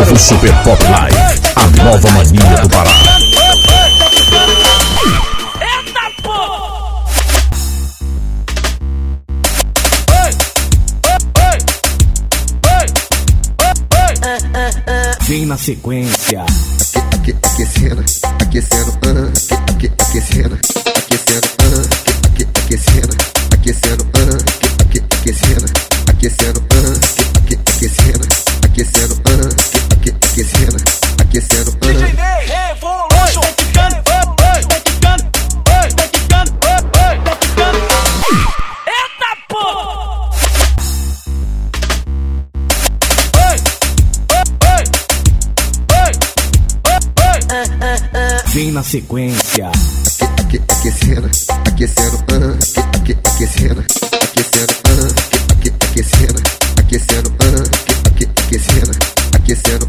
Novo Super Pop Live, a nova mania do Pará. Eita porra! Vem na sequência. aque- aquecendo, aquecendo, ah, aque- aque- aquecendo, aquecendo, ah, aque- aque- aquecendo, aquecendo, ah, aque- aque- aquecendo, aquecendo, Vem na sequência. aque- aquecendo, aquecendo, ah, aque- aque- aquecendo, aquecendo, ah, aque- aque- aquecendo, aquecendo, ah, aque- aque- aquecendo, aquecendo,